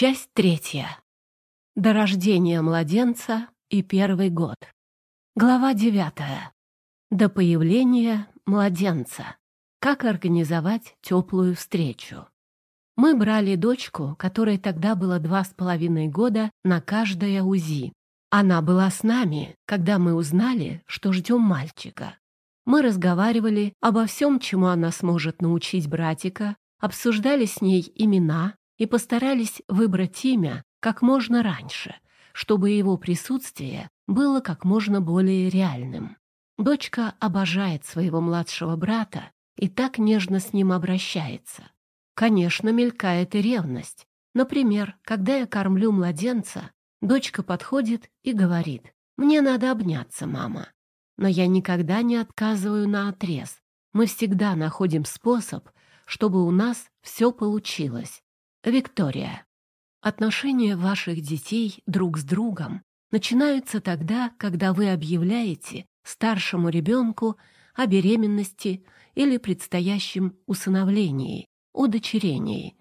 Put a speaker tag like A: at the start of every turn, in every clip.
A: Часть третья. До рождения младенца и первый год. Глава девятая. До появления младенца. Как организовать теплую встречу. Мы брали дочку, которой тогда было два с половиной года, на каждое УЗИ. Она была с нами, когда мы узнали, что ждем мальчика. Мы разговаривали обо всем, чему она сможет научить братика, обсуждали с ней имена и постарались выбрать имя как можно раньше, чтобы его присутствие было как можно более реальным. Дочка обожает своего младшего брата и так нежно с ним обращается. Конечно, мелькает и ревность. Например, когда я кормлю младенца, дочка подходит и говорит, «Мне надо обняться, мама». Но я никогда не отказываю на отрез. Мы всегда находим способ, чтобы у нас все получилось. Виктория. Отношения ваших детей друг с другом начинаются тогда, когда вы объявляете старшему ребенку о беременности или предстоящем усыновлении, удочерении.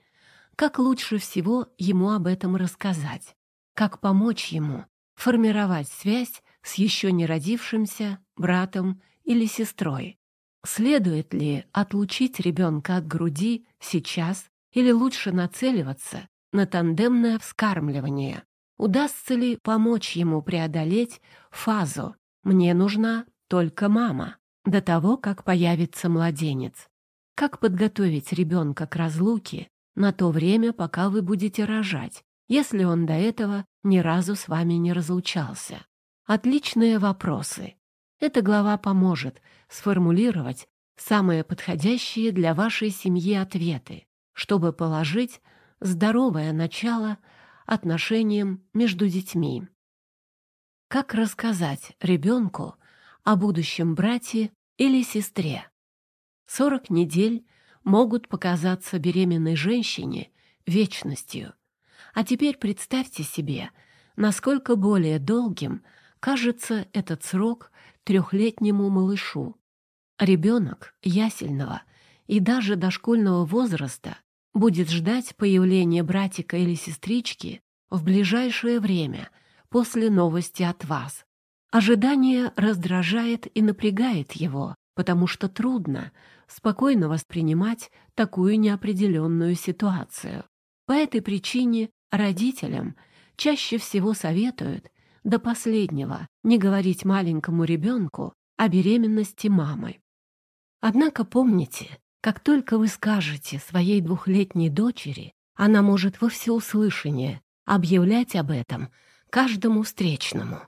A: Как лучше всего ему об этом рассказать? Как помочь ему формировать связь с еще не родившимся братом или сестрой. Следует ли отлучить ребенка от груди сейчас или лучше нацеливаться на тандемное вскармливание? Удастся ли помочь ему преодолеть фазу «мне нужна только мама» до того, как появится младенец? Как подготовить ребенка к разлуке на то время, пока вы будете рожать, если он до этого ни разу с вами не разлучался? Отличные вопросы. Эта глава поможет сформулировать самые подходящие для вашей семьи ответы, чтобы положить здоровое начало отношениям между детьми. Как рассказать ребенку о будущем брате или сестре? 40 недель могут показаться беременной женщине вечностью. А теперь представьте себе, насколько более долгим – Кажется, этот срок трехлетнему малышу. Ребенок ясельного и даже дошкольного возраста будет ждать появления братика или сестрички в ближайшее время после новости от вас. Ожидание раздражает и напрягает его, потому что трудно спокойно воспринимать такую неопределенную ситуацию. По этой причине родителям чаще всего советуют до последнего не говорить маленькому ребенку о беременности мамы. Однако помните, как только вы скажете своей двухлетней дочери, она может во всеуслышание объявлять об этом каждому встречному.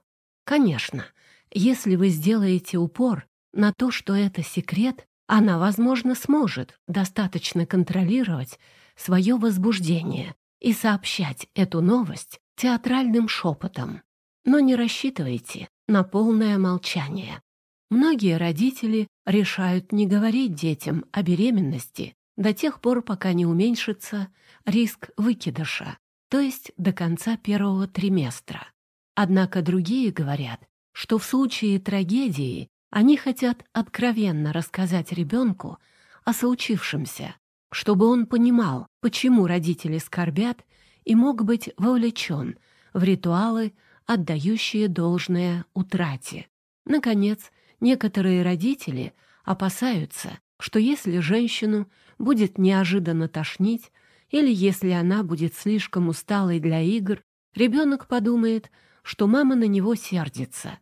A: Конечно, если вы сделаете упор на то, что это секрет, она, возможно, сможет достаточно контролировать свое возбуждение и сообщать эту новость театральным шепотом. Но не рассчитывайте на полное молчание. Многие родители решают не говорить детям о беременности до тех пор, пока не уменьшится риск выкидыша, то есть до конца первого триместра. Однако другие говорят, что в случае трагедии они хотят откровенно рассказать ребенку о случившемся, чтобы он понимал, почему родители скорбят и мог быть вовлечен в ритуалы отдающие должное утрате. Наконец, некоторые родители опасаются, что если женщину будет неожиданно тошнить или если она будет слишком усталой для игр, ребенок подумает, что мама на него сердится.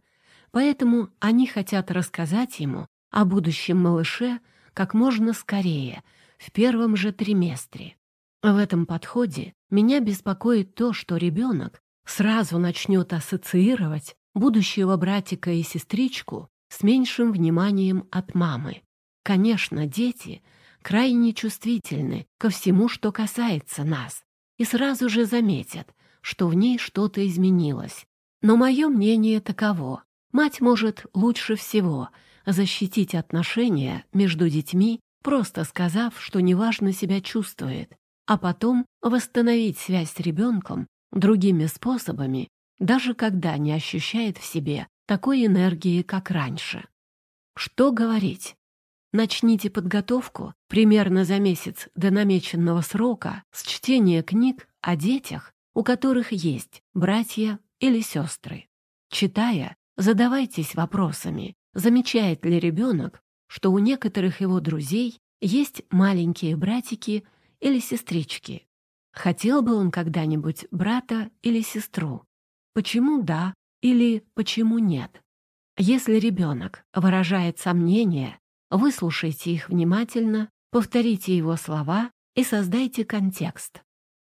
A: Поэтому они хотят рассказать ему о будущем малыше как можно скорее, в первом же триместре. В этом подходе меня беспокоит то, что ребенок сразу начнет ассоциировать будущего братика и сестричку с меньшим вниманием от мамы. Конечно, дети крайне чувствительны ко всему, что касается нас, и сразу же заметят, что в ней что-то изменилось. Но мое мнение таково. Мать может лучше всего защитить отношения между детьми, просто сказав, что неважно себя чувствует, а потом восстановить связь с ребенком другими способами, даже когда не ощущает в себе такой энергии, как раньше. Что говорить? Начните подготовку примерно за месяц до намеченного срока с чтения книг о детях у которых есть братья или сестры. Читая, задавайтесь вопросами, замечает ли ребенок, что у некоторых его друзей есть маленькие братики или сестрички. Хотел бы он когда-нибудь брата или сестру? Почему да или почему нет? Если ребенок выражает сомнения, выслушайте их внимательно, повторите его слова и создайте контекст.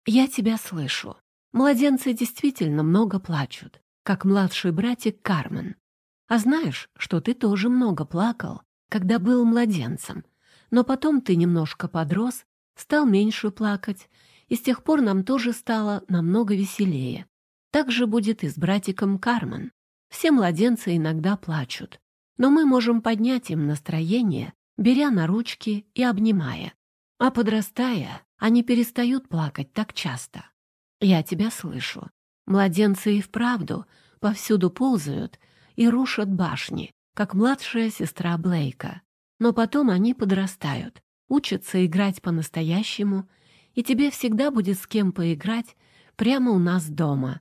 A: «Я тебя слышу. Младенцы действительно много плачут, как младший братик Кармен. А знаешь, что ты тоже много плакал, когда был младенцем, но потом ты немножко подрос, стал меньше плакать, и с тех пор нам тоже стало намного веселее. Так же будет и с братиком Кармен. Все младенцы иногда плачут, но мы можем поднять им настроение, беря на ручки и обнимая. А подрастая, они перестают плакать так часто. Я тебя слышу. Младенцы и вправду повсюду ползают и рушат башни, как младшая сестра Блейка. Но потом они подрастают, учатся играть по-настоящему, и тебе всегда будет с кем поиграть прямо у нас дома.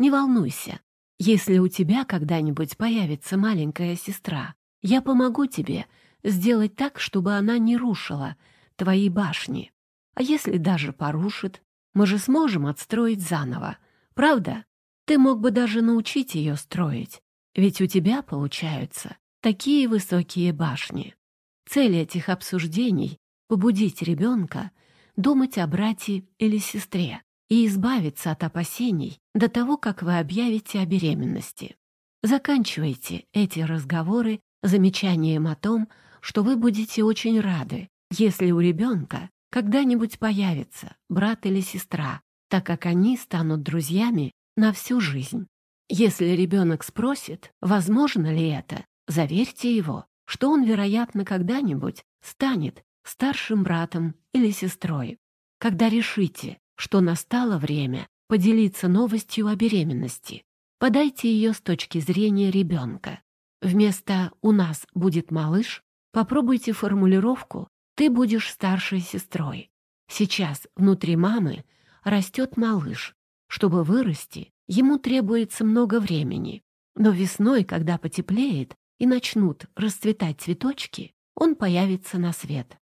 A: Не волнуйся, если у тебя когда-нибудь появится маленькая сестра, я помогу тебе сделать так, чтобы она не рушила твои башни. А если даже порушит, мы же сможем отстроить заново. Правда? Ты мог бы даже научить ее строить. Ведь у тебя получаются такие высокие башни. Цель этих обсуждений — побудить ребенка думать о брате или сестре и избавиться от опасений до того, как вы объявите о беременности. Заканчивайте эти разговоры замечанием о том, что вы будете очень рады, если у ребенка когда-нибудь появится брат или сестра, так как они станут друзьями на всю жизнь. Если ребенок спросит, возможно ли это, заверьте его, что он, вероятно, когда-нибудь станет старшим братом или сестрой. Когда решите, что настало время поделиться новостью о беременности, подайте ее с точки зрения ребенка. Вместо «у нас будет малыш» попробуйте формулировку ты будешь старшей сестрой. Сейчас внутри мамы растет малыш. Чтобы вырасти, ему требуется много времени. Но весной, когда потеплеет и начнут расцветать цветочки, он появится на свет.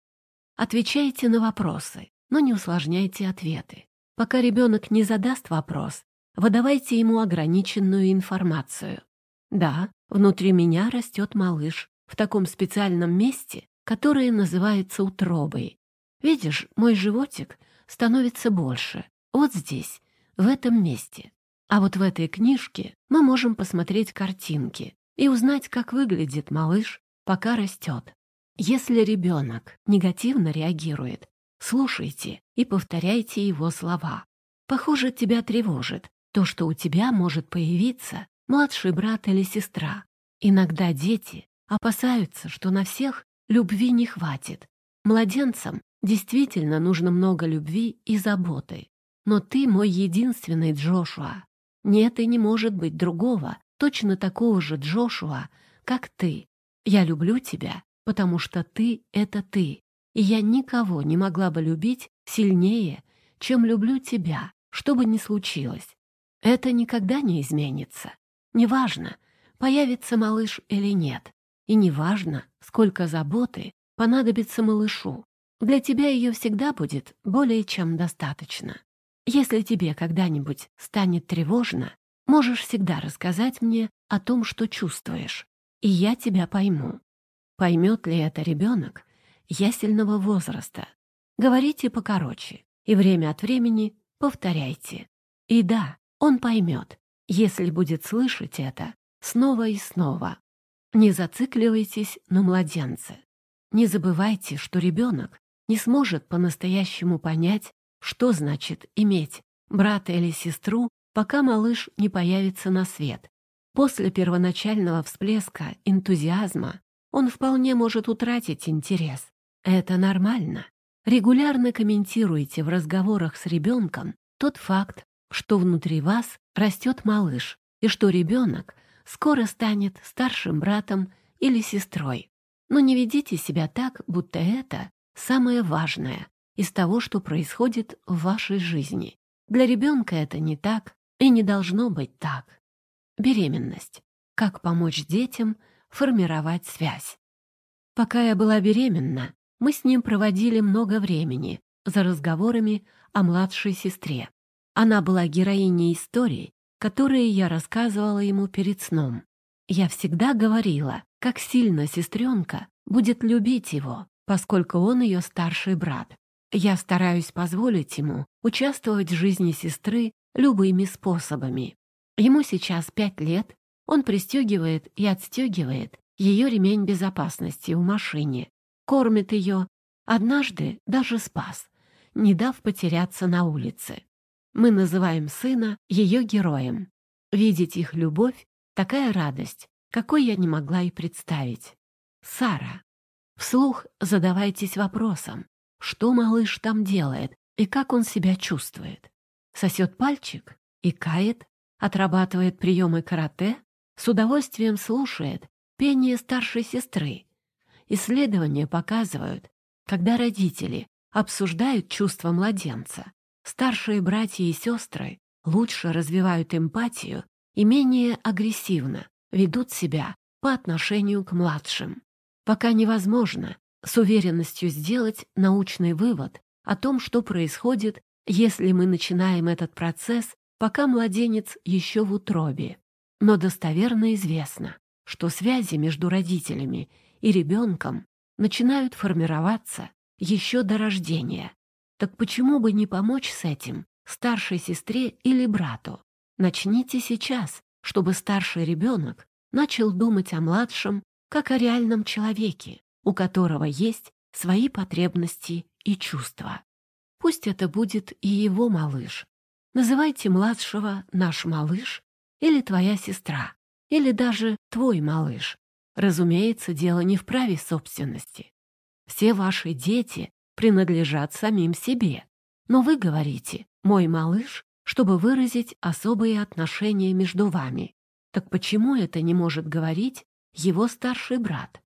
A: Отвечайте на вопросы, но не усложняйте ответы. Пока ребенок не задаст вопрос, выдавайте ему ограниченную информацию. Да, внутри меня растет малыш в таком специальном месте, которые называются утробой. Видишь, мой животик становится больше. Вот здесь, в этом месте. А вот в этой книжке мы можем посмотреть картинки и узнать, как выглядит малыш, пока растет. Если ребенок негативно реагирует, слушайте и повторяйте его слова. Похоже, тебя тревожит то, что у тебя может появиться младший брат или сестра. Иногда дети опасаются, что на всех Любви не хватит. Младенцам действительно нужно много любви и заботы. Но ты мой единственный Джошуа. Нет и не может быть другого, точно такого же Джошуа, как ты. Я люблю тебя, потому что ты — это ты. И я никого не могла бы любить сильнее, чем люблю тебя, что бы ни случилось. Это никогда не изменится. Неважно, появится малыш или нет. И неважно, сколько заботы понадобится малышу, для тебя ее всегда будет более чем достаточно. Если тебе когда-нибудь станет тревожно, можешь всегда рассказать мне о том, что чувствуешь, и я тебя пойму. Поймет ли это ребенок ясельного возраста? Говорите покороче и время от времени повторяйте. И да, он поймет, если будет слышать это снова и снова. Не зацикливайтесь на младенце. Не забывайте, что ребенок не сможет по-настоящему понять, что значит иметь брата или сестру, пока малыш не появится на свет. После первоначального всплеска энтузиазма он вполне может утратить интерес. Это нормально. Регулярно комментируйте в разговорах с ребенком тот факт, что внутри вас растет малыш, и что ребенок скоро станет старшим братом или сестрой. Но не ведите себя так, будто это самое важное из того, что происходит в вашей жизни. Для ребенка это не так и не должно быть так. Беременность. Как помочь детям формировать связь? Пока я была беременна, мы с ним проводили много времени за разговорами о младшей сестре. Она была героиней истории, которые я рассказывала ему перед сном. Я всегда говорила, как сильно сестренка будет любить его, поскольку он ее старший брат. Я стараюсь позволить ему участвовать в жизни сестры любыми способами. Ему сейчас пять лет, он пристегивает и отстегивает ее ремень безопасности в машине, кормит ее, однажды даже спас, не дав потеряться на улице. Мы называем сына ее героем. Видеть их любовь — такая радость, какой я не могла и представить. Сара. Вслух задавайтесь вопросом, что малыш там делает и как он себя чувствует. Сосет пальчик и кает, отрабатывает приемы карате, с удовольствием слушает пение старшей сестры. Исследования показывают, когда родители обсуждают чувства младенца, Старшие братья и сестры лучше развивают эмпатию и менее агрессивно ведут себя по отношению к младшим. Пока невозможно с уверенностью сделать научный вывод о том, что происходит, если мы начинаем этот процесс, пока младенец еще в утробе. Но достоверно известно, что связи между родителями и ребенком начинают формироваться еще до рождения. Так почему бы не помочь с этим старшей сестре или брату? Начните сейчас, чтобы старший ребенок начал думать о младшем как о реальном человеке, у которого есть свои потребности и чувства. Пусть это будет и его малыш. Называйте младшего «наш малыш» или «твоя сестра», или даже «твой малыш». Разумеется, дело не в праве собственности. Все ваши дети принадлежат самим себе. Но вы говорите «мой малыш», чтобы выразить особые отношения между вами. Так почему это не может говорить его старший брат?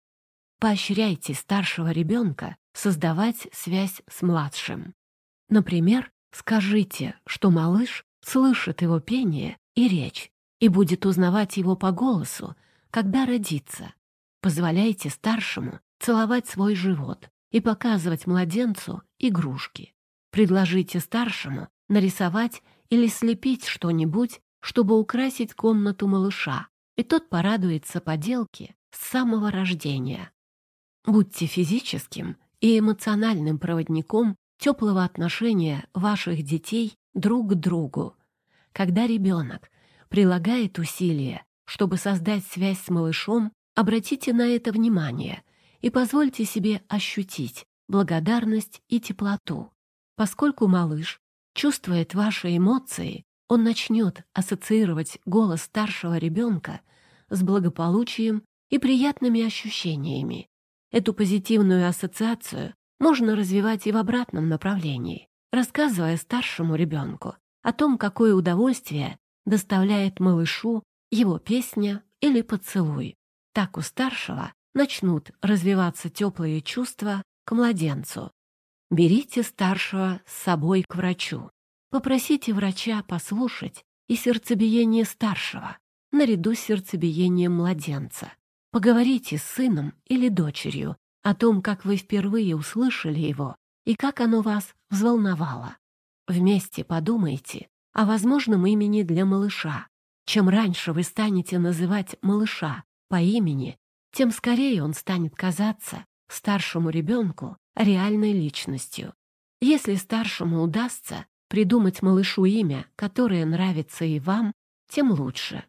A: Поощряйте старшего ребенка создавать связь с младшим. Например, скажите, что малыш слышит его пение и речь и будет узнавать его по голосу, когда родится. Позволяйте старшему целовать свой живот, и показывать младенцу игрушки. Предложите старшему нарисовать или слепить что-нибудь, чтобы украсить комнату малыша, и тот порадуется поделке с самого рождения. Будьте физическим и эмоциональным проводником теплого отношения ваших детей друг к другу. Когда ребенок прилагает усилия, чтобы создать связь с малышом, обратите на это внимание и позвольте себе ощутить благодарность и теплоту. Поскольку малыш чувствует ваши эмоции, он начнет ассоциировать голос старшего ребенка с благополучием и приятными ощущениями. Эту позитивную ассоциацию можно развивать и в обратном направлении, рассказывая старшему ребенку о том, какое удовольствие доставляет малышу его песня или поцелуй. Так у старшего начнут развиваться теплые чувства к младенцу. Берите старшего с собой к врачу. Попросите врача послушать и сердцебиение старшего, наряду с сердцебиением младенца. Поговорите с сыном или дочерью о том, как вы впервые услышали его и как оно вас взволновало. Вместе подумайте о возможном имени для малыша. Чем раньше вы станете называть малыша по имени, тем скорее он станет казаться старшему ребенку реальной личностью. Если старшему удастся придумать малышу имя, которое нравится и вам, тем лучше.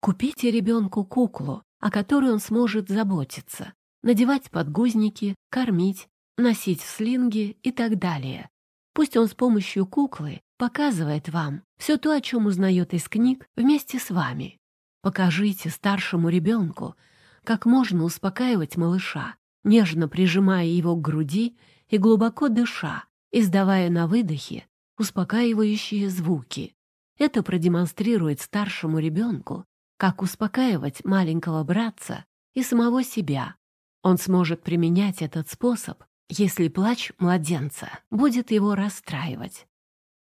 A: Купите ребенку куклу, о которой он сможет заботиться, надевать подгузники, кормить, носить в слинге и так далее. Пусть он с помощью куклы показывает вам все то, о чем узнает из книг вместе с вами. Покажите старшему ребенку, как можно успокаивать малыша, нежно прижимая его к груди и глубоко дыша, издавая на выдохе успокаивающие звуки. Это продемонстрирует старшему ребенку, как успокаивать маленького братца и самого себя. Он сможет применять этот способ, если плач младенца будет его расстраивать.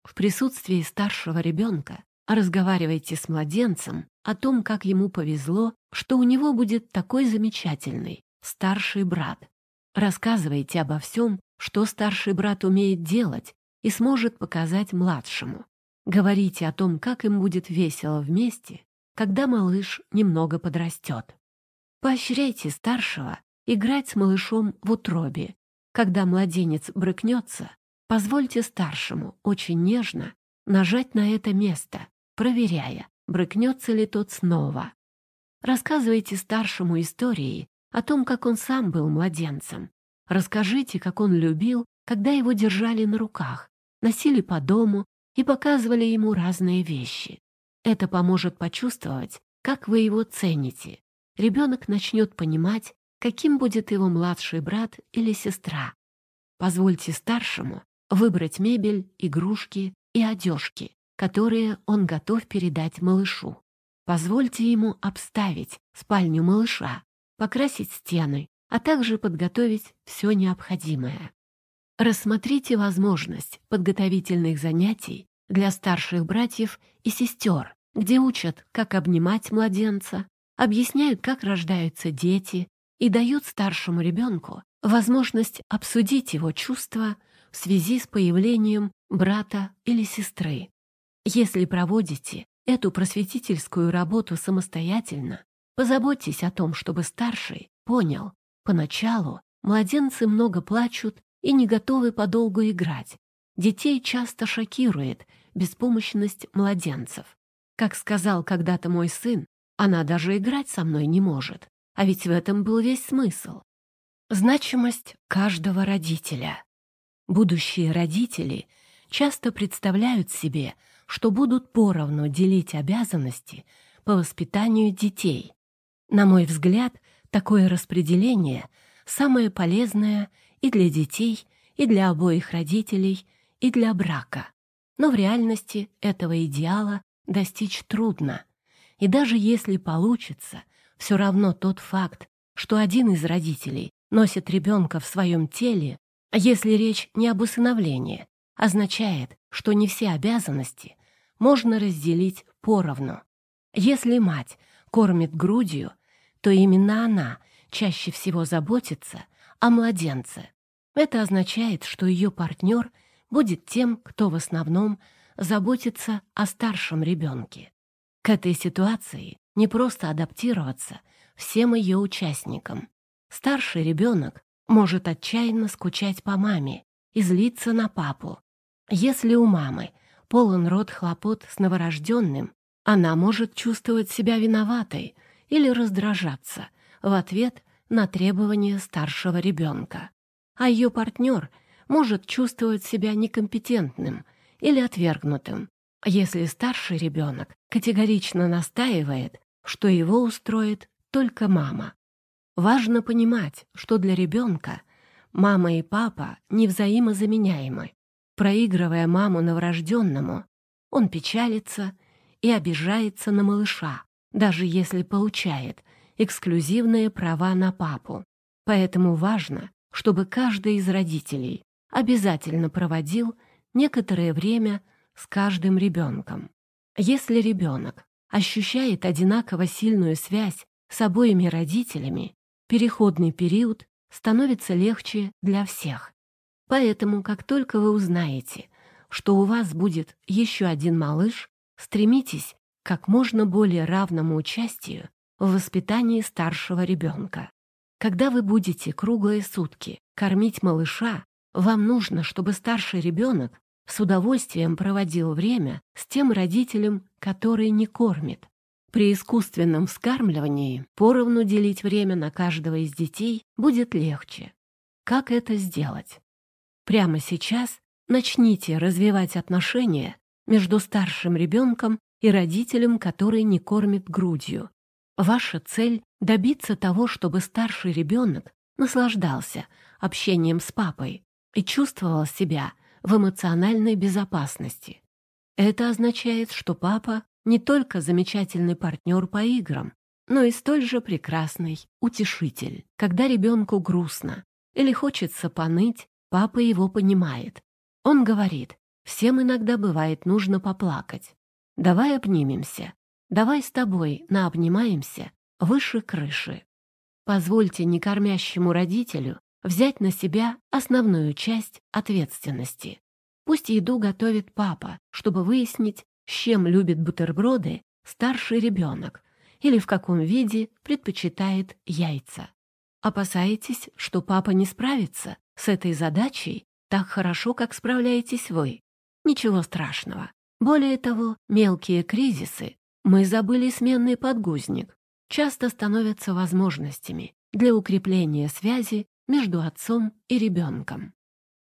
A: В присутствии старшего ребенка разговаривайте с младенцем о том, как ему повезло, что у него будет такой замечательный старший брат. Рассказывайте обо всем, что старший брат умеет делать и сможет показать младшему. Говорите о том, как им будет весело вместе, когда малыш немного подрастет. Поощряйте старшего играть с малышом в утробе. Когда младенец брыкнется, позвольте старшему очень нежно нажать на это место, проверяя, брыкнется ли тот снова. Рассказывайте старшему истории о том, как он сам был младенцем. Расскажите, как он любил, когда его держали на руках, носили по дому и показывали ему разные вещи. Это поможет почувствовать, как вы его цените. Ребенок начнет понимать, каким будет его младший брат или сестра. Позвольте старшему выбрать мебель, игрушки и одежки, которые он готов передать малышу. Позвольте ему обставить спальню малыша, покрасить стены, а также подготовить все необходимое. Рассмотрите возможность подготовительных занятий для старших братьев и сестер, где учат, как обнимать младенца, объясняют, как рождаются дети и дают старшему ребенку возможность обсудить его чувства в связи с появлением брата или сестры. Если проводите эту просветительскую работу самостоятельно, позаботьтесь о том, чтобы старший понял, поначалу младенцы много плачут и не готовы подолгу играть. Детей часто шокирует беспомощность младенцев. Как сказал когда-то мой сын, она даже играть со мной не может. А ведь в этом был весь смысл. Значимость каждого родителя. Будущие родители часто представляют себе, что будут поровну делить обязанности по воспитанию детей. На мой взгляд, такое распределение самое полезное и для детей, и для обоих родителей, и для брака. Но в реальности этого идеала достичь трудно. И даже если получится, все равно тот факт, что один из родителей носит ребенка в своем теле, если речь не об усыновлении, означает, что не все обязанности можно разделить поровну. Если мать кормит грудью, то именно она чаще всего заботится о младенце. Это означает, что ее партнер будет тем, кто в основном заботится о старшем ребенке. К этой ситуации не просто адаптироваться всем ее участникам. Старший ребенок может отчаянно скучать по маме и злиться на папу. Если у мамы полон рот хлопот с новорожденным, она может чувствовать себя виноватой или раздражаться в ответ на требования старшего ребенка. А ее партнер может чувствовать себя некомпетентным или отвергнутым, если старший ребенок категорично настаивает, что его устроит только мама. Важно понимать, что для ребенка мама и папа невзаимозаменяемы. Проигрывая маму новорожденному, он печалится и обижается на малыша, даже если получает эксклюзивные права на папу. Поэтому важно, чтобы каждый из родителей обязательно проводил некоторое время с каждым ребенком. Если ребенок ощущает одинаково сильную связь с обоими родителями, переходный период становится легче для всех. Поэтому, как только вы узнаете, что у вас будет еще один малыш, стремитесь как можно более равному участию в воспитании старшего ребенка. Когда вы будете круглые сутки кормить малыша, вам нужно, чтобы старший ребенок с удовольствием проводил время с тем родителем, который не кормит. При искусственном вскармливании поровну делить время на каждого из детей будет легче. Как это сделать? Прямо сейчас начните развивать отношения между старшим ребенком и родителем, который не кормит грудью. Ваша цель — добиться того, чтобы старший ребенок наслаждался общением с папой и чувствовал себя в эмоциональной безопасности. Это означает, что папа не только замечательный партнер по играм, но и столь же прекрасный утешитель. Когда ребенку грустно или хочется поныть, папа его понимает. Он говорит, Всем иногда бывает нужно поплакать. Давай обнимемся. Давай с тобой наобнимаемся выше крыши. Позвольте некормящему родителю взять на себя основную часть ответственности. Пусть еду готовит папа, чтобы выяснить, с чем любит бутерброды старший ребенок или в каком виде предпочитает яйца. Опасаетесь, что папа не справится с этой задачей так хорошо, как справляетесь вы? Ничего страшного. Более того, мелкие кризисы «мы забыли сменный подгузник» часто становятся возможностями для укрепления связи между отцом и ребенком.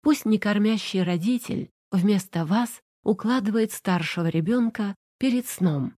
A: Пусть некормящий родитель вместо вас укладывает старшего ребенка перед сном.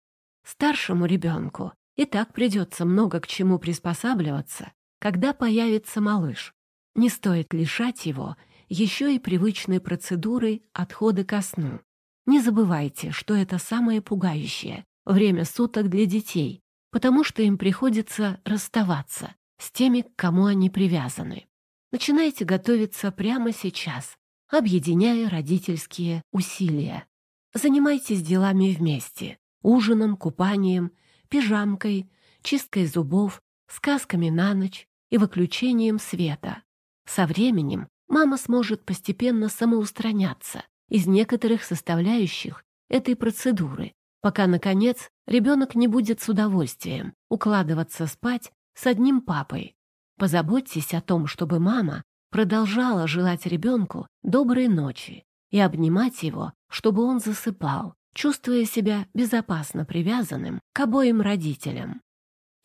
A: Старшему ребенку и так придется много к чему приспосабливаться, когда появится малыш. Не стоит лишать его еще и привычной процедуры отхода ко сну. Не забывайте, что это самое пугающее время суток для детей, потому что им приходится расставаться с теми, к кому они привязаны. Начинайте готовиться прямо сейчас, объединяя родительские усилия. Занимайтесь делами вместе — ужином, купанием, пижамкой, чисткой зубов, сказками на ночь и выключением света. Со временем мама сможет постепенно самоустраняться из некоторых составляющих этой процедуры, пока, наконец, ребенок не будет с удовольствием укладываться спать с одним папой. Позаботьтесь о том, чтобы мама продолжала желать ребенку доброй ночи и обнимать его, чтобы он засыпал, чувствуя себя безопасно привязанным к обоим родителям.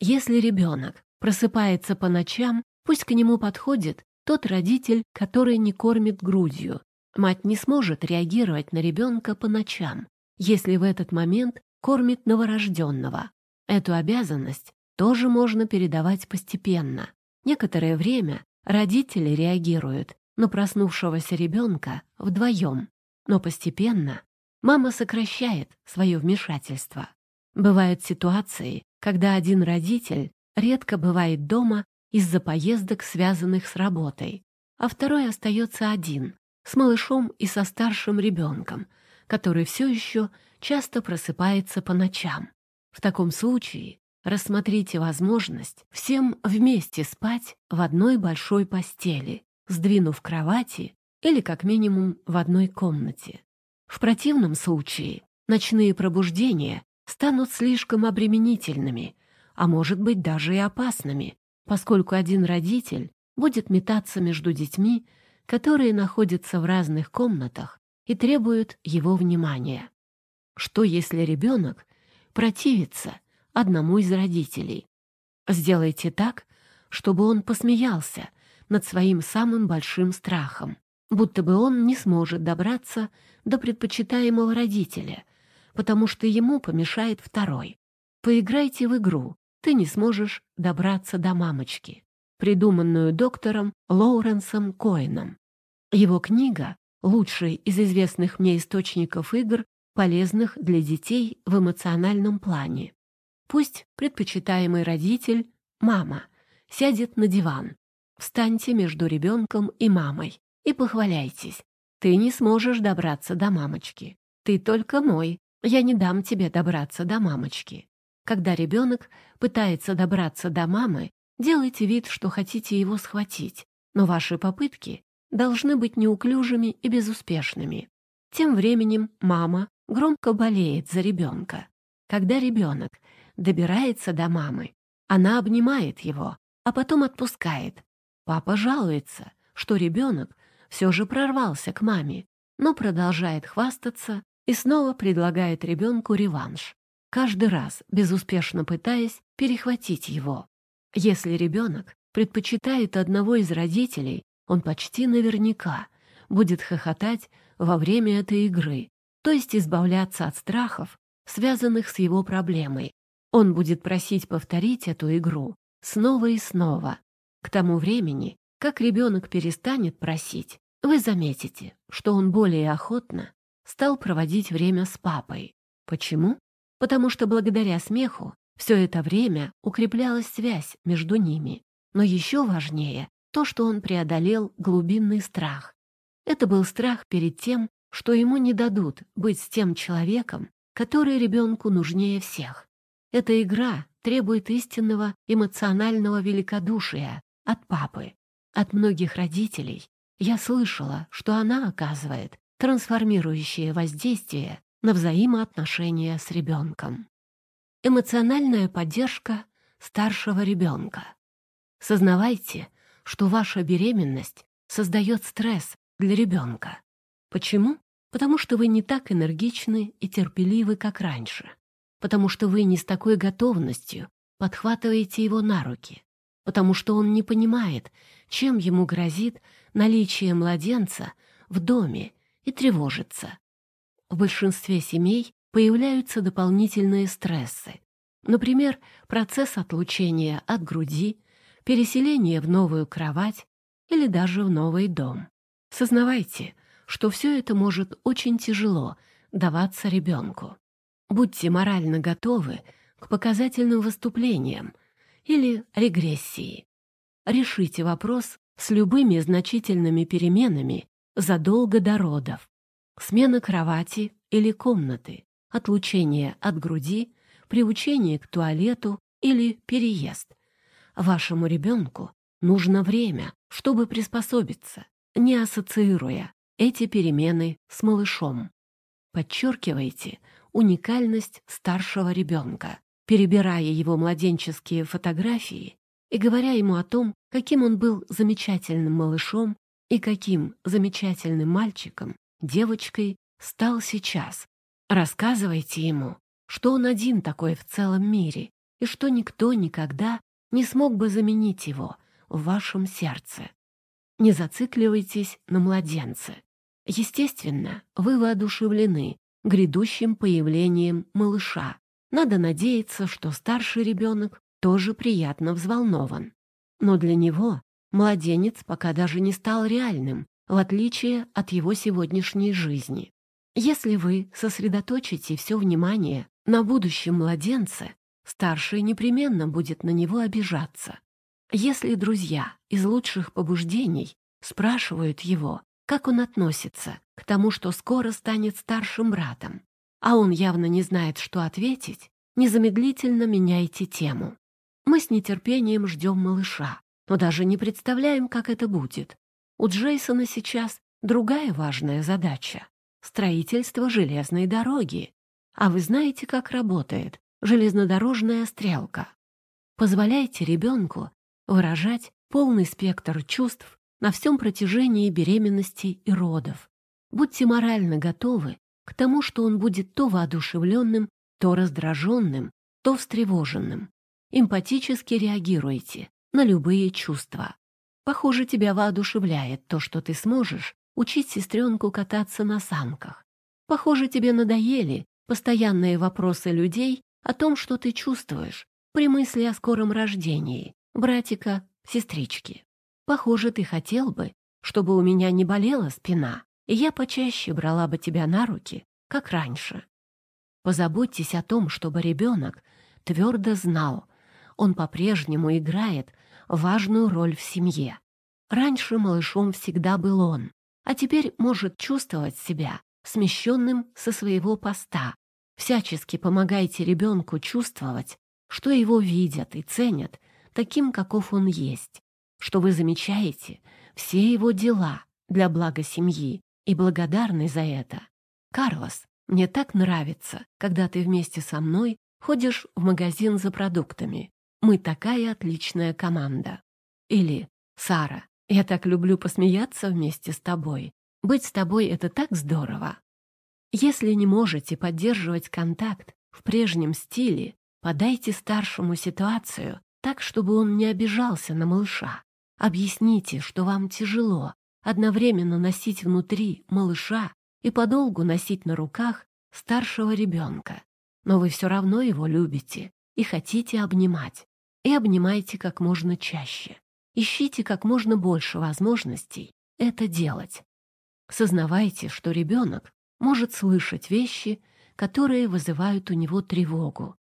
A: Если ребенок просыпается по ночам, пусть к нему подходит тот родитель, который не кормит грудью. Мать не сможет реагировать на ребенка по ночам, если в этот момент кормит новорожденного. Эту обязанность тоже можно передавать постепенно. Некоторое время родители реагируют на проснувшегося ребенка вдвоем, но постепенно мама сокращает свое вмешательство. Бывают ситуации, когда один родитель редко бывает дома из-за поездок, связанных с работой, а второй остается один, с малышом и со старшим ребенком, который все еще часто просыпается по ночам. В таком случае рассмотрите возможность всем вместе спать в одной большой постели, сдвинув кровати или как минимум в одной комнате. В противном случае ночные пробуждения станут слишком обременительными, а может быть даже и опасными, поскольку один родитель будет метаться между детьми, которые находятся в разных комнатах и требуют его внимания. Что если ребенок противится одному из родителей? Сделайте так, чтобы он посмеялся над своим самым большим страхом, будто бы он не сможет добраться до предпочитаемого родителя, потому что ему помешает второй. Поиграйте в игру, ты не сможешь добраться до мамочки, придуманную доктором Лоуренсом Коэном. Его книга — лучший из известных мне источников игр, полезных для детей в эмоциональном плане. Пусть предпочитаемый родитель, мама, сядет на диван. Встаньте между ребенком и мамой и похваляйтесь. Ты не сможешь добраться до мамочки. Ты только мой. Я не дам тебе добраться до мамочки. Когда ребенок пытается добраться до мамы, делайте вид, что хотите его схватить, но ваши попытки должны быть неуклюжими и безуспешными. Тем временем мама громко болеет за ребенка. Когда ребенок добирается до мамы, она обнимает его, а потом отпускает. Папа жалуется, что ребенок все же прорвался к маме, но продолжает хвастаться и снова предлагает ребенку реванш каждый раз безуспешно пытаясь перехватить его. Если ребенок предпочитает одного из родителей, он почти наверняка будет хохотать во время этой игры, то есть избавляться от страхов, связанных с его проблемой. Он будет просить повторить эту игру снова и снова. К тому времени, как ребенок перестанет просить, вы заметите, что он более охотно стал проводить время с папой. Почему? Потому что благодаря смеху все это время укреплялась связь между ними. Но еще важнее то, что он преодолел глубинный страх. Это был страх перед тем, что ему не дадут быть с тем человеком, который ребенку нужнее всех. Эта игра требует истинного эмоционального великодушия от папы. От многих родителей я слышала, что она оказывает трансформирующее воздействие на взаимоотношения с ребенком. Эмоциональная поддержка старшего ребенка. Сознавайте, что ваша беременность создает стресс для ребенка. Почему? Потому что вы не так энергичны и терпеливы, как раньше. Потому что вы не с такой готовностью подхватываете его на руки. Потому что он не понимает, чем ему грозит наличие младенца в доме и тревожится. В большинстве семей появляются дополнительные стрессы. Например, процесс отлучения от груди, переселение в новую кровать или даже в новый дом. Сознавайте, что все это может очень тяжело даваться ребенку. Будьте морально готовы к показательным выступлениям или регрессии. Решите вопрос с любыми значительными переменами задолго до родов. Смена кровати или комнаты, отлучение от груди, приучение к туалету или переезд. Вашему ребенку нужно время, чтобы приспособиться, не ассоциируя эти перемены с малышом. Подчеркивайте уникальность старшего ребенка, перебирая его младенческие фотографии и говоря ему о том, каким он был замечательным малышом и каким замечательным мальчиком, девочкой стал сейчас. Рассказывайте ему, что он один такой в целом мире и что никто никогда не смог бы заменить его в вашем сердце. Не зацикливайтесь на младенце. Естественно, вы воодушевлены грядущим появлением малыша. Надо надеяться, что старший ребенок тоже приятно взволнован. Но для него младенец пока даже не стал реальным, в отличие от его сегодняшней жизни. Если вы сосредоточите все внимание на будущем младенце, старший непременно будет на него обижаться. Если друзья из лучших побуждений спрашивают его, как он относится к тому, что скоро станет старшим братом, а он явно не знает, что ответить, незамедлительно меняйте тему. Мы с нетерпением ждем малыша, но даже не представляем, как это будет. У Джейсона сейчас другая важная задача — строительство железной дороги. А вы знаете, как работает железнодорожная стрелка? Позволяйте ребенку выражать полный спектр чувств на всем протяжении беременности и родов. Будьте морально готовы к тому, что он будет то воодушевленным, то раздраженным, то встревоженным. Эмпатически реагируйте на любые чувства. Похоже, тебя воодушевляет то, что ты сможешь учить сестренку кататься на санках. Похоже, тебе надоели постоянные вопросы людей о том, что ты чувствуешь при мысли о скором рождении братика, сестрички. Похоже, ты хотел бы, чтобы у меня не болела спина, и я почаще брала бы тебя на руки, как раньше. Позаботьтесь о том, чтобы ребенок твердо знал, он по-прежнему играет важную роль в семье. Раньше малышом всегда был он, а теперь может чувствовать себя смещенным со своего поста. Всячески помогайте ребенку чувствовать, что его видят и ценят таким, каков он есть что вы замечаете все его дела для блага семьи и благодарны за это. Карлос, мне так нравится, когда ты вместе со мной ходишь в магазин за продуктами. Мы такая отличная команда. Или Сара, я так люблю посмеяться вместе с тобой. Быть с тобой — это так здорово. Если не можете поддерживать контакт в прежнем стиле, подайте старшему ситуацию так, чтобы он не обижался на малыша. Объясните, что вам тяжело одновременно носить внутри малыша и подолгу носить на руках старшего ребенка. Но вы все равно его любите и хотите обнимать. И обнимайте как можно чаще. Ищите как можно больше возможностей это делать. Сознавайте, что ребенок может слышать вещи, которые вызывают у него тревогу.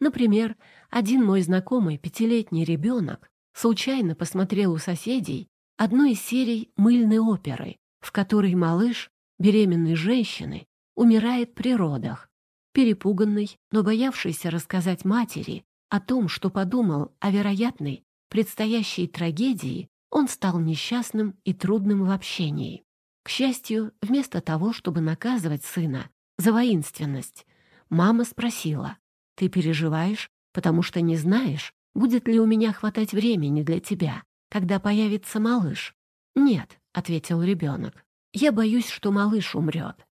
A: Например, один мой знакомый пятилетний ребенок случайно посмотрел у соседей одну из серий мыльной оперы, в которой малыш беременной женщины умирает при родах. Перепуганный, но боявшийся рассказать матери о том, что подумал о вероятной предстоящей трагедии, он стал несчастным и трудным в общении. К счастью, вместо того, чтобы наказывать сына за воинственность, мама спросила, «Ты переживаешь, потому что не знаешь, будет ли у меня хватать времени для тебя, когда появится малыш?» «Нет», — ответил ребенок, «я боюсь, что малыш умрет».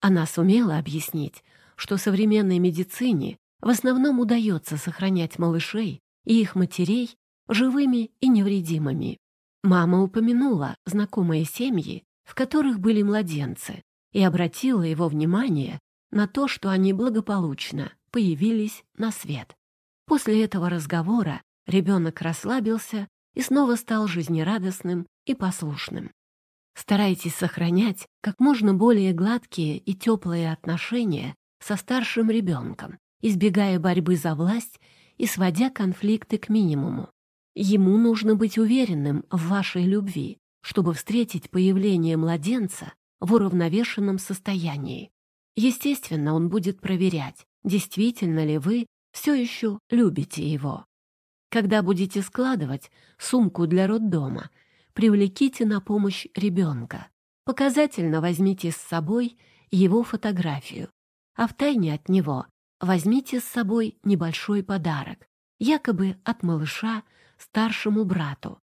A: Она сумела объяснить, что современной медицине в основном удается сохранять малышей и их матерей живыми и невредимыми. Мама упомянула знакомые семьи, в которых были младенцы, и обратила его внимание на то, что они благополучно появились на свет. После этого разговора ребенок расслабился и снова стал жизнерадостным и послушным. Старайтесь сохранять как можно более гладкие и теплые отношения со старшим ребенком, избегая борьбы за власть и сводя конфликты к минимуму. Ему нужно быть уверенным в вашей любви, чтобы встретить появление младенца в уравновешенном состоянии. Естественно, он будет проверять, действительно ли вы все еще любите его. Когда будете складывать сумку для роддома, привлеките на помощь ребенка. Показательно возьмите с собой его фотографию, а втайне от него возьмите с собой небольшой подарок, якобы от малыша старшему брату.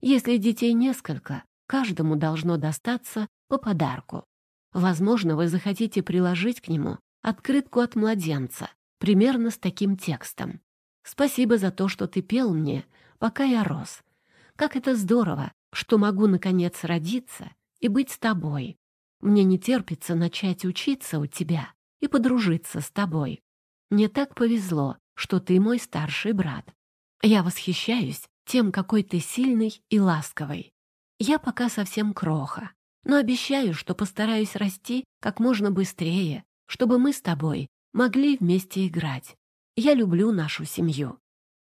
A: Если детей несколько, каждому должно достаться по подарку. Возможно, вы захотите приложить к нему открытку от младенца, примерно с таким текстом. «Спасибо за то, что ты пел мне, пока я рос. Как это здорово, что могу, наконец, родиться и быть с тобой. Мне не терпится начать учиться у тебя и подружиться с тобой. Мне так повезло, что ты мой старший брат. Я восхищаюсь тем, какой ты сильный и ласковый. Я пока совсем кроха, но обещаю, что постараюсь расти как можно быстрее, чтобы мы с тобой могли вместе играть. Я люблю нашу семью.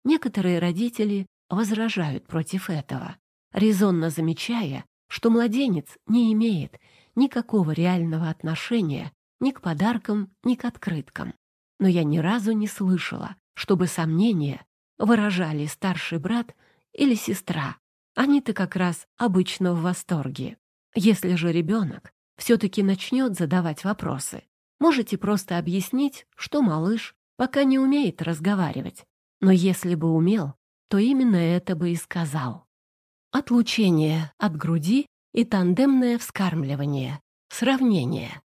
A: Некоторые родители возражают против этого, резонно замечая, что младенец не имеет никакого реального отношения ни к подаркам, ни к открыткам. Но я ни разу не слышала, чтобы сомнения выражали старший брат или сестра. Они-то как раз обычно в восторге. Если же ребенок все-таки начнет задавать вопросы, можете просто объяснить, что малыш пока не умеет разговаривать. Но если бы умел, то именно это бы и сказал. Отлучение от груди и тандемное вскармливание. Сравнение.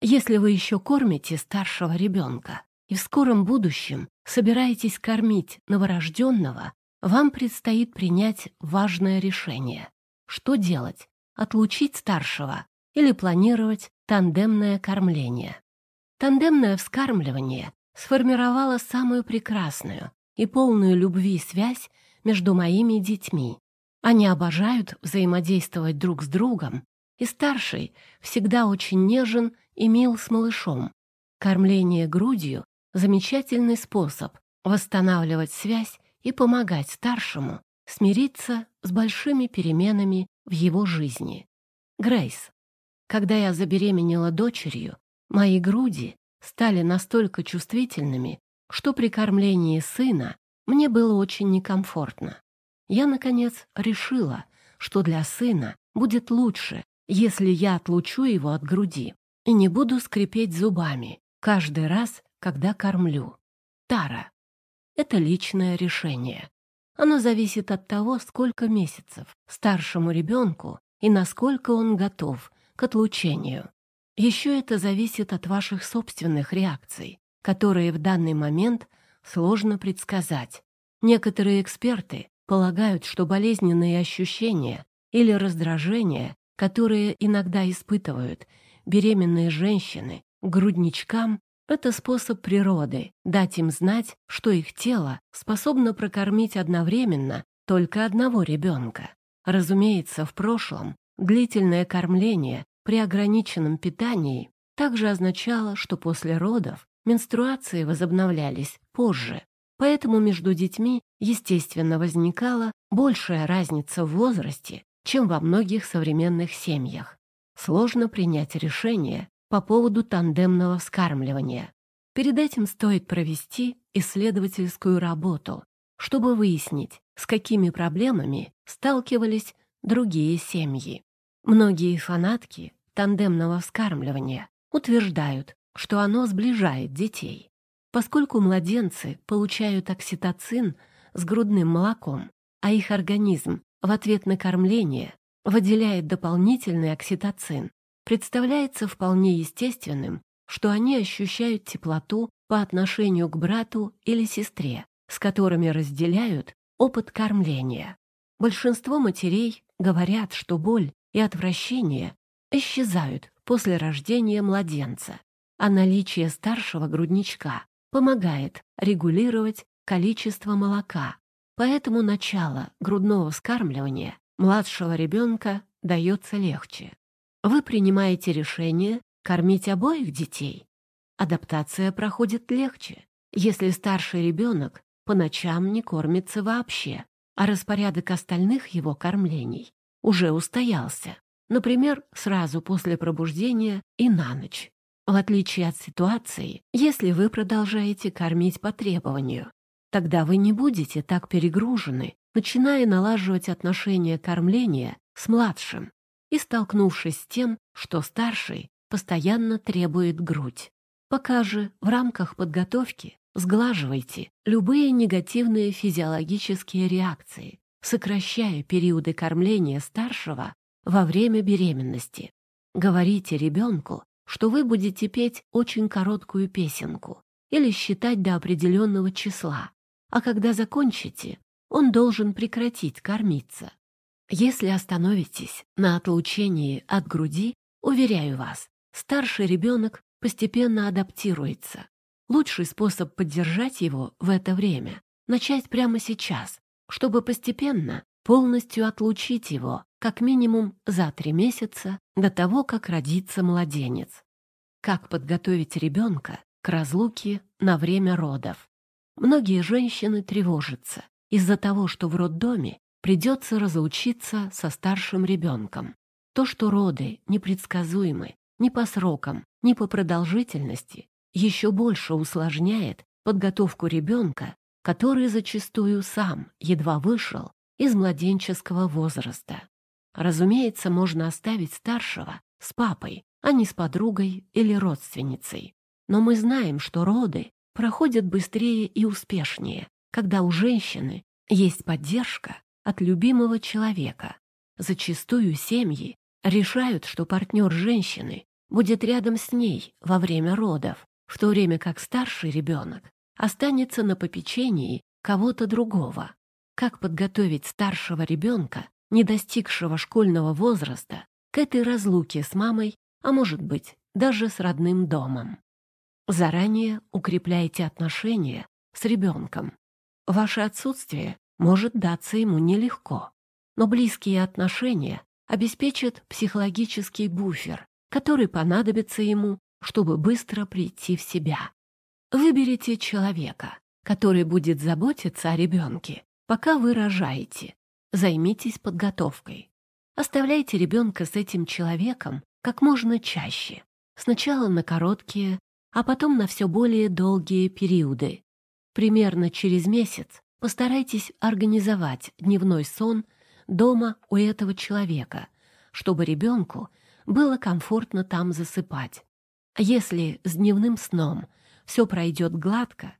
A: Если вы еще кормите старшего ребенка и в скором будущем собираетесь кормить новорожденного, вам предстоит принять важное решение. Что делать? Отлучить старшего или планировать тандемное кормление? Тандемное вскармливание сформировало самую прекрасную и полную любви связь между моими детьми. Они обожают взаимодействовать друг с другом, и старший всегда очень нежен и мил с малышом. Кормление грудью — замечательный способ восстанавливать связь и помогать старшему смириться с большими переменами в его жизни. Грейс. Когда я забеременела дочерью, мои груди стали настолько чувствительными, что при кормлении сына мне было очень некомфортно. Я, наконец, решила, что для сына будет лучше, если я отлучу его от груди и не буду скрипеть зубами каждый раз, когда кормлю. Тара. Это личное решение. Оно зависит от того, сколько месяцев старшему ребенку и насколько он готов к отлучению. Еще это зависит от ваших собственных реакций, которые в данный момент сложно предсказать. Некоторые эксперты полагают, что болезненные ощущения или раздражения, которые иногда испытывают беременные женщины грудничкам — это способ природы дать им знать, что их тело способно прокормить одновременно только одного ребенка. Разумеется, в прошлом длительное кормление при ограниченном питании также означало, что после родов менструации возобновлялись позже. Поэтому между детьми, естественно, возникала большая разница в возрасте, чем во многих современных семьях. сложно принять решение по поводу тандемного вскармливания. Перед этим стоит провести исследовательскую работу, чтобы выяснить, с какими проблемами сталкивались другие семьи. Многие фанатки тандемного вскармливания утверждают, что оно сближает детей. Поскольку младенцы получают окситоцин с грудным молоком, а их организм в ответ на кормление выделяет дополнительный окситоцин, представляется вполне естественным, что они ощущают теплоту по отношению к брату или сестре, с которыми разделяют опыт кормления. Большинство матерей говорят, что боль и отвращение исчезают после рождения младенца, а наличие старшего грудничка помогает регулировать количество молока. Поэтому начало грудного вскармливания младшего ребенка дается легче. Вы принимаете решение кормить обоих детей. Адаптация проходит легче, если старший ребенок по ночам не кормится вообще, а распорядок остальных его кормлений уже устоялся. Например, сразу после пробуждения и на ночь. В отличие от ситуации, если вы продолжаете кормить по требованию, тогда вы не будете так перегружены, начиная налаживать отношения кормления с младшим и столкнувшись с тем, что старший постоянно требует грудь. Пока же в рамках подготовки сглаживайте любые негативные физиологические реакции, сокращая периоды кормления старшего во время беременности. Говорите ребенку, что вы будете петь очень короткую песенку или считать до определенного числа, а когда закончите, он должен прекратить кормиться. Если остановитесь на отлучении от груди, уверяю вас, старший ребенок постепенно адаптируется. Лучший способ поддержать его в это время — начать прямо сейчас, чтобы постепенно полностью отлучить его как минимум за три месяца до того, как родится младенец. Как подготовить ребенка к разлуке на время родов? Многие женщины тревожатся из-за того, что в роддоме придется разлучиться со старшим ребенком. То, что роды непредсказуемы ни по срокам, ни по продолжительности, еще больше усложняет подготовку ребенка, который зачастую сам едва вышел из младенческого возраста. Разумеется, можно оставить старшего с папой, а не с подругой или родственницей. Но мы знаем, что роды проходят быстрее и успешнее, когда у женщины есть поддержка от любимого человека. Зачастую семьи решают, что партнер женщины будет рядом с ней во время родов, в то время как старший ребенок останется на попечении кого-то другого. Как подготовить старшего ребенка, не достигшего школьного возраста, к этой разлуке с мамой, а может быть, даже с родным домом? Заранее укрепляйте отношения с ребенком. Ваше отсутствие может даться ему нелегко, но близкие отношения обеспечат психологический буфер, который понадобится ему, чтобы быстро прийти в себя. Выберите человека, который будет заботиться о ребенке Пока вы рожаете, займитесь подготовкой. Оставляйте ребенка с этим человеком как можно чаще. Сначала на короткие, а потом на все более долгие периоды. Примерно через месяц постарайтесь организовать дневной сон дома у этого человека, чтобы ребенку было комфортно там засыпать. Если с дневным сном все пройдет гладко,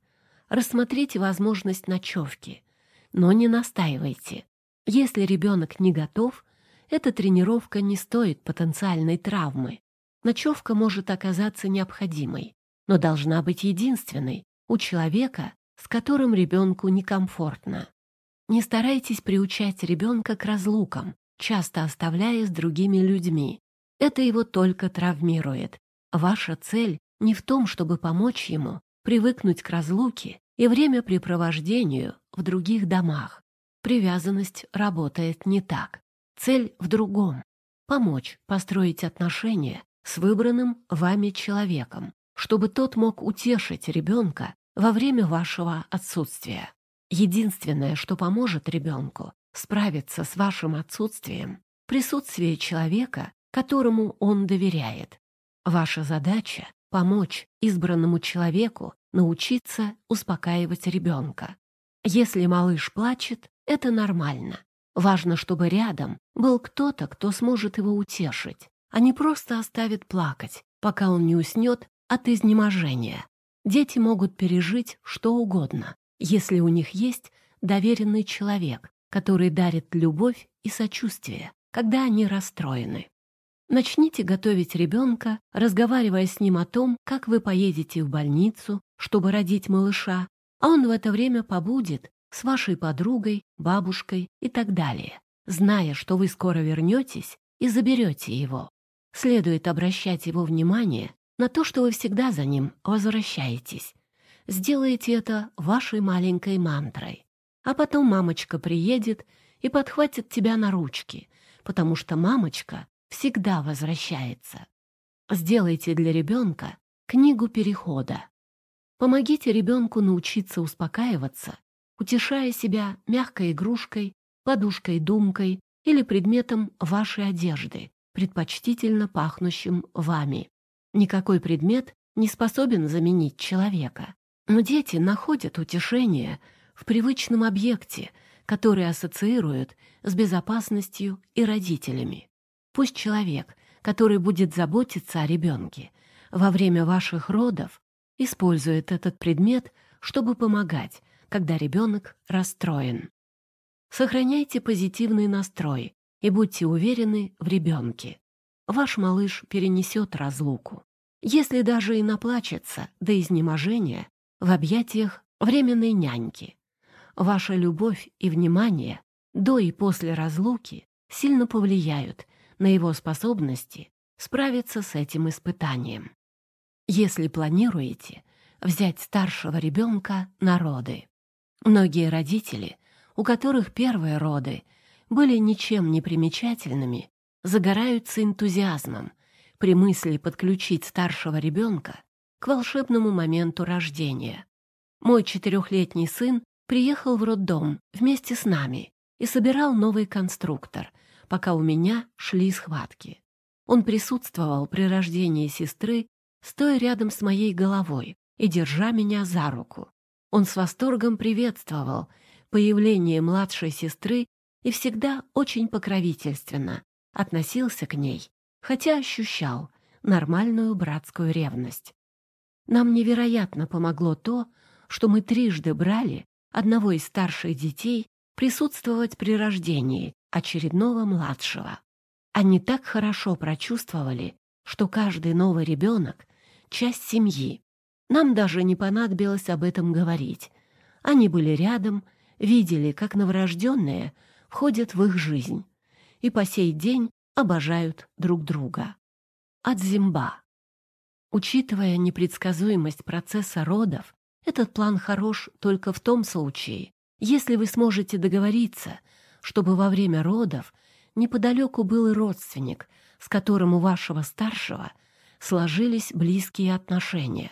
A: рассмотрите возможность ночевки — но не настаивайте. Если ребенок не готов, эта тренировка не стоит потенциальной травмы. Ночевка может оказаться необходимой, но должна быть единственной у человека, с которым ребенку некомфортно. Не старайтесь приучать ребенка к разлукам, часто оставляя с другими людьми. Это его только травмирует. Ваша цель не в том, чтобы помочь ему привыкнуть к разлуке и времяпрепровождению в других домах. Привязанность работает не так. Цель в другом — помочь построить отношения с выбранным вами человеком, чтобы тот мог утешить ребенка во время вашего отсутствия. Единственное, что поможет ребенку справиться с вашим отсутствием — присутствие человека которому он доверяет. Ваша задача — помочь избранному человеку научиться успокаивать ребенка. Если малыш плачет, это нормально. Важно, чтобы рядом был кто-то, кто сможет его утешить, а не просто оставит плакать, пока он не уснет от изнеможения. Дети могут пережить что угодно, если у них есть доверенный человек, который дарит любовь и сочувствие, когда они расстроены. Начните готовить ребенка, разговаривая с ним о том, как вы поедете в больницу, чтобы родить малыша, а он в это время побудет с вашей подругой, бабушкой и так далее, зная, что вы скоро вернетесь и заберете его. Следует обращать его внимание на то, что вы всегда за ним возвращаетесь. Сделайте это вашей маленькой мантрой. А потом мамочка приедет и подхватит тебя на ручки, потому что мамочка всегда возвращается. Сделайте для ребенка книгу перехода. Помогите ребенку научиться успокаиваться, утешая себя мягкой игрушкой, подушкой-думкой или предметом вашей одежды, предпочтительно пахнущим вами. Никакой предмет не способен заменить человека. Но дети находят утешение в привычном объекте, который ассоциируют с безопасностью и родителями. Пусть человек, который будет заботиться о ребенке во время ваших родов, использует этот предмет, чтобы помогать, когда ребенок расстроен. Сохраняйте позитивный настрой и будьте уверены в ребенке. Ваш малыш перенесет разлуку. Если даже и наплачется до изнеможения в объятиях временной няньки. Ваша любовь и внимание до и после разлуки сильно повлияют на его способности справиться с этим испытанием если планируете взять старшего ребенка на роды. Многие родители, у которых первые роды были ничем не примечательными, загораются энтузиазмом при мысли подключить старшего ребенка к волшебному моменту рождения. Мой четырехлетний сын приехал в роддом вместе с нами и собирал новый конструктор, пока у меня шли схватки. Он присутствовал при рождении сестры стоя рядом с моей головой и держа меня за руку. Он с восторгом приветствовал появление младшей сестры и всегда очень покровительственно относился к ней, хотя ощущал нормальную братскую ревность. Нам невероятно помогло то, что мы трижды брали одного из старших детей присутствовать при рождении очередного младшего. Они так хорошо прочувствовали, что каждый новый ребенок часть семьи. Нам даже не понадобилось об этом говорить. Они были рядом, видели, как новорожденные входят в их жизнь и по сей день обожают друг друга. От Зимба. Учитывая непредсказуемость процесса родов, этот план хорош только в том случае, если вы сможете договориться, чтобы во время родов неподалеку был и родственник, с которым у вашего старшего – сложились близкие отношения.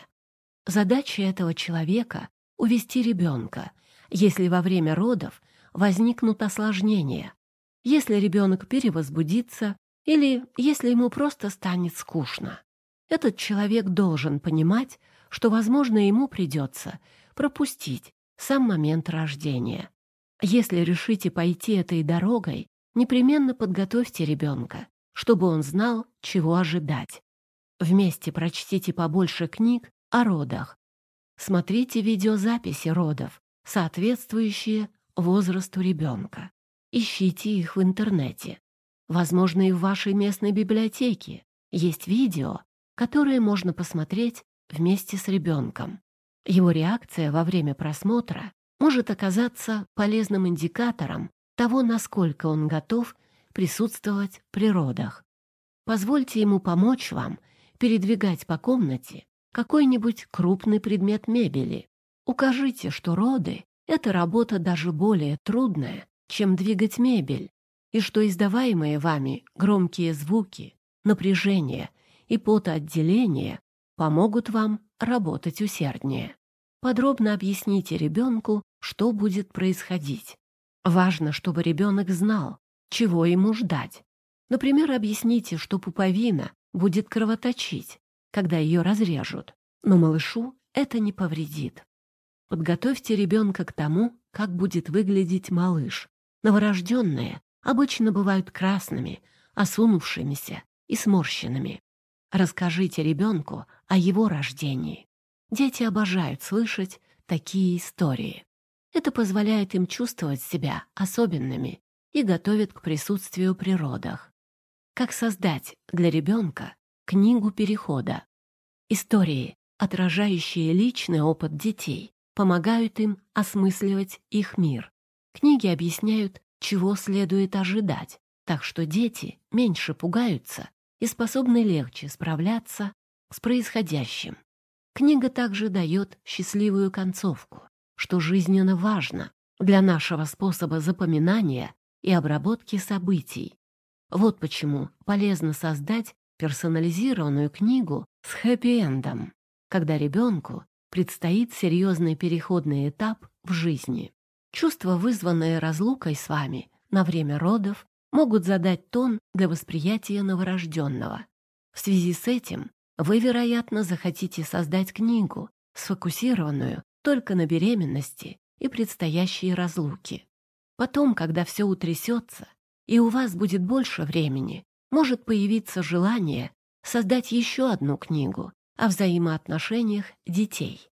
A: Задача этого человека — увести ребенка, если во время родов возникнут осложнения, если ребенок перевозбудится или если ему просто станет скучно. Этот человек должен понимать, что, возможно, ему придется пропустить сам момент рождения. Если решите пойти этой дорогой, непременно подготовьте ребенка, чтобы он знал, чего ожидать. Вместе прочтите побольше книг о родах. Смотрите видеозаписи родов, соответствующие возрасту ребенка. Ищите их в интернете. Возможно, и в вашей местной библиотеке есть видео, которые можно посмотреть вместе с ребенком. Его реакция во время просмотра может оказаться полезным индикатором того, насколько он готов присутствовать при родах. Позвольте ему помочь вам передвигать по комнате какой-нибудь крупный предмет мебели. Укажите, что роды — это работа даже более трудная, чем двигать мебель, и что издаваемые вами громкие звуки, напряжение и потоотделение помогут вам работать усерднее. Подробно объясните ребенку, что будет происходить. Важно, чтобы ребенок знал, чего ему ждать. Например, объясните, что пуповина будет кровоточить, когда ее разрежут, но малышу это не повредит. Подготовьте ребенка к тому, как будет выглядеть малыш. Новорожденные обычно бывают красными, осунувшимися и сморщенными. Расскажите ребенку о его рождении. Дети обожают слышать такие истории. Это позволяет им чувствовать себя особенными и готовит к присутствию при родах. Как создать для ребенка книгу перехода? Истории, отражающие личный опыт детей, помогают им осмысливать их мир. Книги объясняют, чего следует ожидать, так что дети меньше пугаются и способны легче справляться с происходящим. Книга также дает счастливую концовку, что жизненно важно для нашего способа запоминания и обработки событий. Вот почему полезно создать персонализированную книгу с хэппи-эндом, когда ребенку предстоит серьезный переходный этап в жизни. Чувства, вызванные разлукой с вами на время родов, могут задать тон для восприятия новорожденного. В связи с этим вы, вероятно, захотите создать книгу, сфокусированную только на беременности и предстоящей разлуке. Потом, когда все утрясется, и у вас будет больше времени, может появиться желание создать еще одну книгу о взаимоотношениях детей.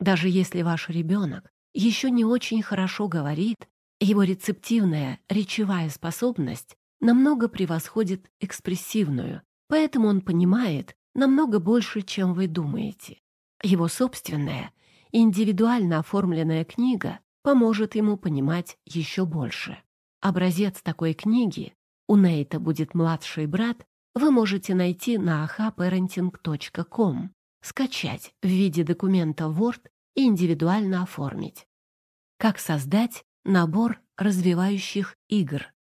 A: Даже если ваш ребенок еще не очень хорошо говорит, его рецептивная речевая способность намного превосходит экспрессивную, поэтому он понимает намного больше, чем вы думаете. Его собственная, индивидуально оформленная книга поможет ему понимать еще больше. Образец такой книги «У Нейта будет младший брат» вы можете найти на ahaparenting.com, скачать в виде документа Word и индивидуально оформить. Как создать набор развивающих игр?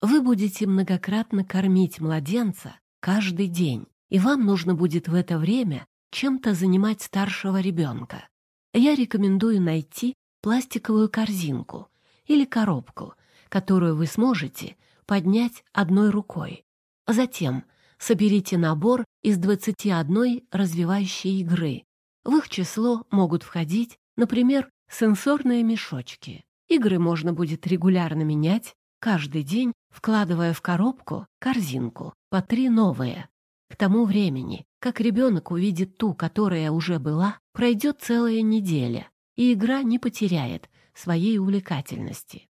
A: Вы будете многократно кормить младенца каждый день, и вам нужно будет в это время чем-то занимать старшего ребенка. Я рекомендую найти пластиковую корзинку или коробку, которую вы сможете поднять одной рукой. Затем соберите набор из 21 развивающей игры. В их число могут входить, например, сенсорные мешочки. Игры можно будет регулярно менять, каждый день вкладывая в коробку корзинку по три новые. К тому времени, как ребенок увидит ту, которая уже была, пройдет целая неделя, и игра не потеряет своей увлекательности.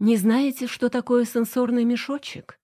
A: Не знаете, что такое сенсорный мешочек?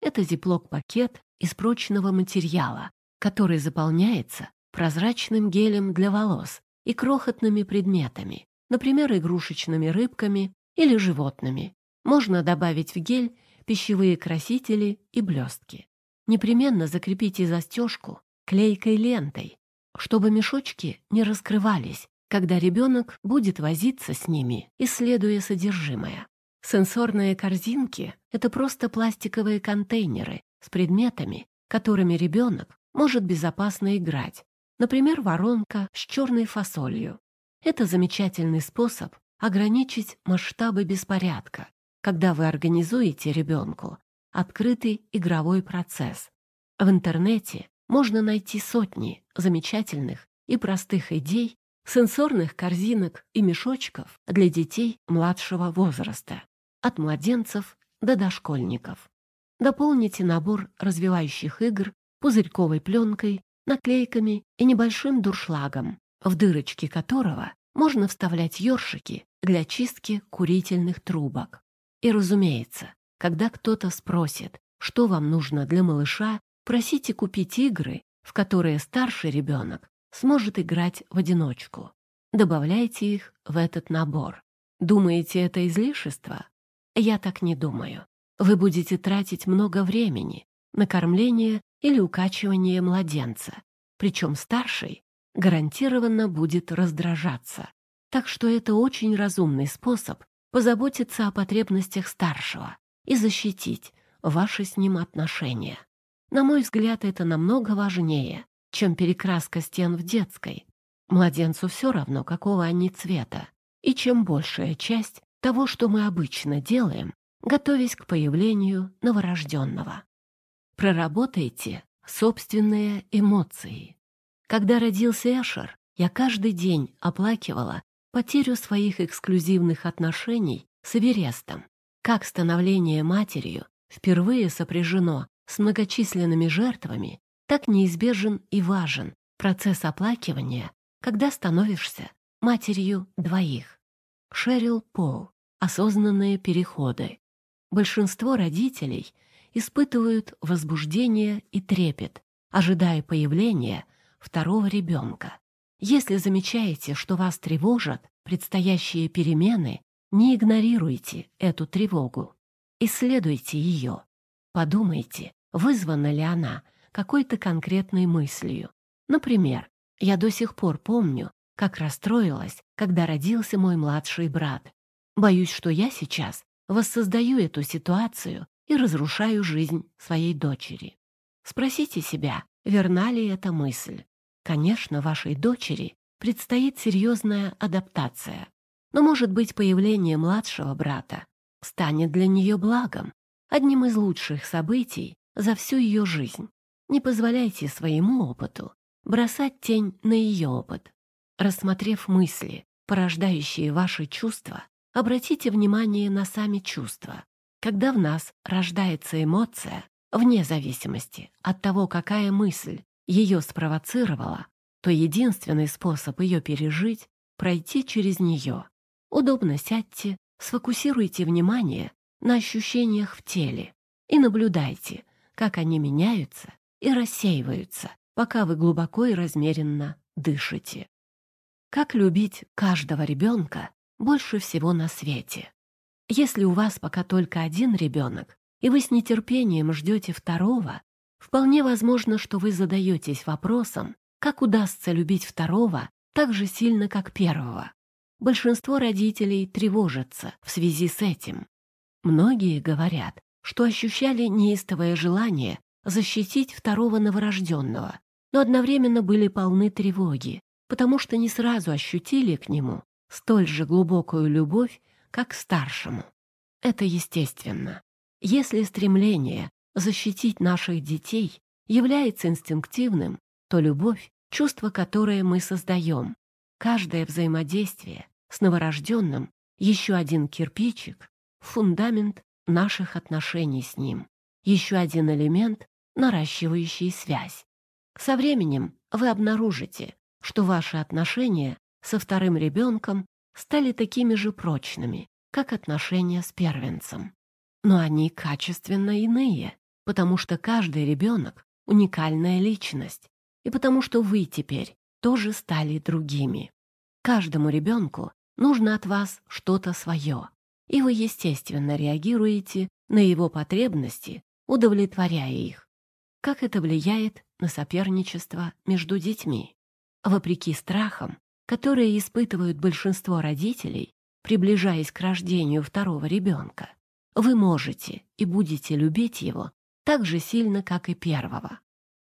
A: Это зиплок-пакет из прочного материала, который заполняется прозрачным гелем для волос и крохотными предметами, например, игрушечными рыбками или животными. Можно добавить в гель пищевые красители и блестки. Непременно закрепите застежку клейкой лентой, чтобы мешочки не раскрывались когда ребенок будет возиться с ними, исследуя содержимое. Сенсорные корзинки — это просто пластиковые контейнеры с предметами, которыми ребенок может безопасно играть. Например, воронка с черной фасолью. Это замечательный способ ограничить масштабы беспорядка, когда вы организуете ребенку открытый игровой процесс. В интернете можно найти сотни замечательных и простых идей сенсорных корзинок и мешочков для детей младшего возраста, от младенцев до дошкольников. Дополните набор развивающих игр пузырьковой пленкой, наклейками и небольшим дуршлагом, в дырочки которого можно вставлять ёршики для чистки курительных трубок. И, разумеется, когда кто-то спросит, что вам нужно для малыша, просите купить игры, в которые старший ребенок сможет играть в одиночку. Добавляйте их в этот набор. Думаете, это излишество? Я так не думаю. Вы будете тратить много времени на кормление или укачивание младенца. Причем старший гарантированно будет раздражаться. Так что это очень разумный способ позаботиться о потребностях старшего и защитить ваши с ним отношения. На мой взгляд, это намного важнее, чем перекраска стен в детской. Младенцу все равно, какого они цвета. И чем большая часть того, что мы обычно делаем, готовясь к появлению новорожденного. Проработайте собственные эмоции. Когда родился Эшер, я каждый день оплакивала потерю своих эксклюзивных отношений с Эверестом. Как становление матерью впервые сопряжено с многочисленными жертвами, так неизбежен и важен процесс оплакивания, когда становишься матерью двоих. Шерил Пол. Осознанные переходы. Большинство родителей испытывают возбуждение и трепет, ожидая появления второго ребенка. Если замечаете, что вас тревожат предстоящие перемены, не игнорируйте эту тревогу. Исследуйте ее. Подумайте, вызвана ли она какой-то конкретной мыслью. Например, я до сих пор помню, как расстроилась, когда родился мой младший брат. Боюсь, что я сейчас воссоздаю эту ситуацию и разрушаю жизнь своей дочери. Спросите себя, верна ли эта мысль. Конечно, вашей дочери предстоит серьезная адаптация. Но, может быть, появление младшего брата станет для нее благом, одним из лучших событий за всю ее жизнь. Не позволяйте своему опыту бросать тень на ее опыт. Рассмотрев мысли, порождающие ваши чувства, обратите внимание на сами чувства. Когда в нас рождается эмоция, вне зависимости от того, какая мысль ее спровоцировала, то единственный способ ее пережить — пройти через нее. Удобно сядьте, сфокусируйте внимание на ощущениях в теле и наблюдайте, как они меняются и рассеиваются, пока вы глубоко и размеренно дышите. Как любить каждого ребенка больше всего на свете? Если у вас пока только один ребенок, и вы с нетерпением ждете второго, вполне возможно, что вы задаетесь вопросом, как удастся любить второго так же сильно, как первого. Большинство родителей тревожатся в связи с этим. Многие говорят, что ощущали неистовое желание защитить второго новорожденного, но одновременно были полны тревоги, потому что не сразу ощутили к нему столь же глубокую любовь, как старшему. Это естественно. Если стремление защитить наших детей является инстинктивным, то любовь — чувство, которое мы создаем. Каждое взаимодействие с новорожденным — еще один кирпичик, фундамент наших отношений с ним, еще один элемент, наращивающий связь. Со временем вы обнаружите, что ваши отношения со вторым ребенком стали такими же прочными, как отношения с первенцем. Но они качественно иные, потому что каждый ребенок — уникальная личность, и потому что вы теперь тоже стали другими. Каждому ребенку нужно от вас что-то свое, и вы, естественно, реагируете на его потребности, удовлетворяя их. Как это влияет на соперничество между детьми? Вопреки страхам, которые испытывают большинство родителей, приближаясь к рождению второго ребенка, вы можете и будете любить его так же сильно, как и первого.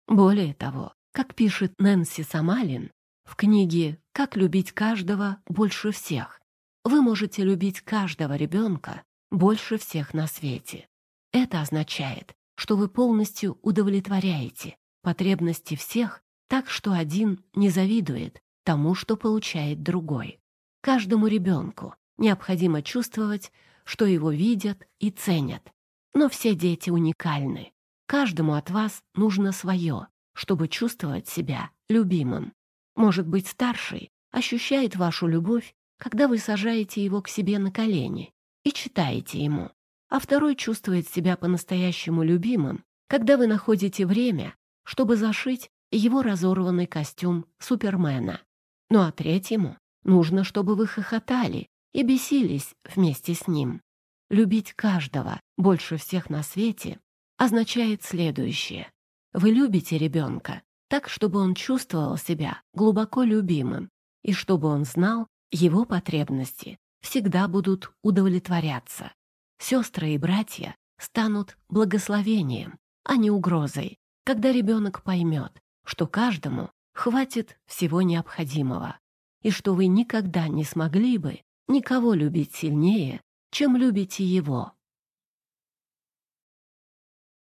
A: Более того, как пишет Нэнси Самалин в книге «Как любить каждого больше всех», вы можете любить каждого ребенка больше всех на свете. Это означает, что вы полностью удовлетворяете потребности всех так что один не завидует тому, что получает другой. Каждому ребенку необходимо чувствовать, что его видят и ценят. Но все дети уникальны. Каждому от вас нужно свое, чтобы чувствовать себя любимым. Может быть, старший ощущает вашу любовь, когда вы сажаете его к себе на колени и читаете ему, а второй чувствует себя по-настоящему любимым, когда вы находите время, чтобы зашить его разорванный костюм Супермена. Ну а третьему нужно, чтобы вы хохотали и бесились вместе с ним. Любить каждого больше всех на свете означает следующее. Вы любите ребенка так, чтобы он чувствовал себя глубоко любимым и чтобы он знал, его потребности всегда будут удовлетворяться. Сестры и братья станут благословением, а не угрозой, когда ребенок поймет, что каждому хватит всего необходимого, и что вы никогда не смогли бы никого любить сильнее, чем любите его.